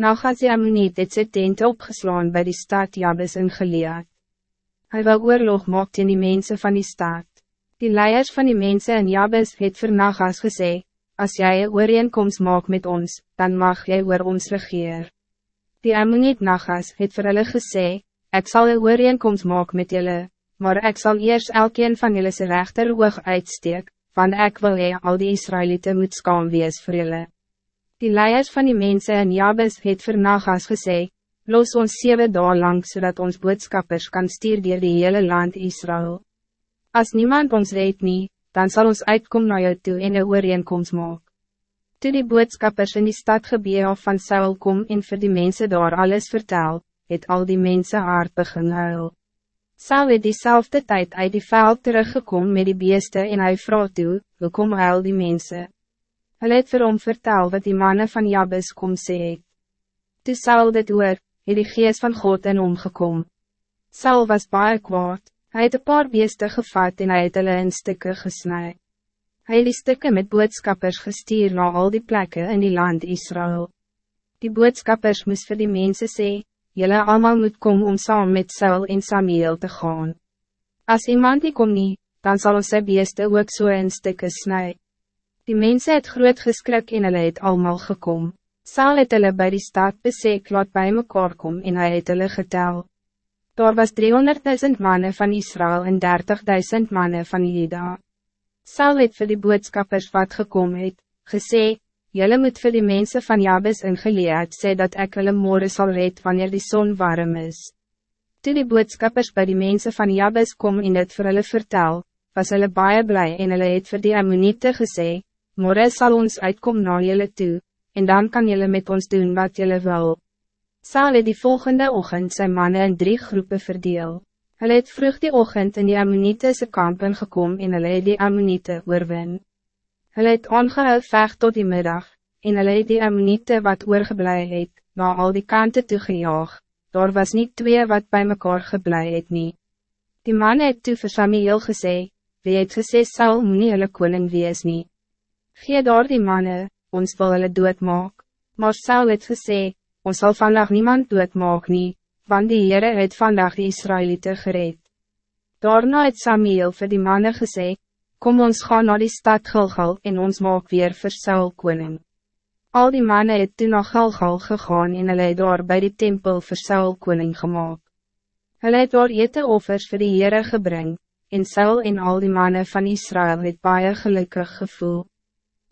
Nagas die Ammoniet het sy tent opgeslaan bij die stad Jabes in Gilead. Hy wil oorlog maak teen die mense van die stad. Die leiers van die mensen in Jabes het vir Nagas gesê, Als jij een ooreenkomst maak met ons, dan mag jij oor ons regeer. Die Ammoniet Nagas het vir hulle gesê, Ek sal een ooreenkomst maak met julle, maar ik zal eerst elkeen van julle sy rechter oog uitsteek, want ik wil hee al die Israëlieten moet skaam wees vir julle. Die leiers van die mensen in Jabes het vir Nagas gesê, los ons zeven dagen lang zodat ons boodskappers kan stuur dier die hele land Israël. Als niemand ons weet niet, dan zal ons uitkom naar jou toe en een ooreenkomst maak. Toe die boodskappers in die stad gebeur van Saul kom en vir die mensen daar alles vertel, het al die mensen hard begin huil. Saul het diezelfde tijd uit die veld teruggekom met die beeste en hy vraag toe, hoe kom huil die mensen? Hulle het vir hom vertel wat die mannen van Jabes kom sê het. Toe Saul dit hoor, het die geest van God in hom gekom. Saul was baie kwaad, hy het een paar beeste gevat en hy het hulle in stukken gesnij. Hy het die stukken met boodskappers gestuur na al die plekken in die land Israël. Die boodskappers moest vir die mensen sê, Jelle allemaal moet kom om saam met Saul en Samuel te gaan. Als iemand die kom niet, dan zal ons sy beeste ook so in stukken snijden. Die mensen het groot geskrik en hulle het allemaal gekom. Saal het hulle by die stad besek laat by mekaar kom en hy het hulle getel. Daar was 300.000 mannen van Israël en 30.000 mannen van Juda. Saal het vir die boodskappers wat gekom het, gesê, Jelle moet vir die mensen van Jabes in Gilead sê dat ek hulle morgen sal red wanneer die zon warm is. Toe die boodskappers bij die mensen van Jabes kom en het vir hulle vertel, was hulle baie blij en hulle het vir die Ammonite gesê, Morgen zal ons uitkom naar jullie toe, en dan kan jullie met ons doen wat jullie wil. Saal het die volgende ochtend zijn mannen in drie groepen verdeel. Hulle het vroeg die ochtend in die Ammonitese kampen gekom en hulle het die Ammonite oorwin. Hulle het ongehou vecht tot die middag, en hulle het die Ammonite wat oorgeblij het, na al die kanten toegejaag, daar was niet twee wat bij mekaar geblij het nie. Die man het toe vir Samuel gesê, wie het gesê Saul moet nie hulle koning wees nie. Gee daar die mannen, ons wil hulle doodmaak. Maar Saul het gesê, ons zal vandaag niemand doodmaak nie, want die Heere het vandaag die Israëlieten gereed. Daarna het Samuel vir die mannen gesê, kom ons gaan naar die stad Gilgal en ons maak weer vir Saul koning. Al die mannen het toen naar Gilgal gegaan en hulle het daar by die tempel vir Saul koning gemaakt. Hulle het daar ete offers vir die Heere gebring, en Saul en al die mannen van Israël het baie gelukkig gevoel.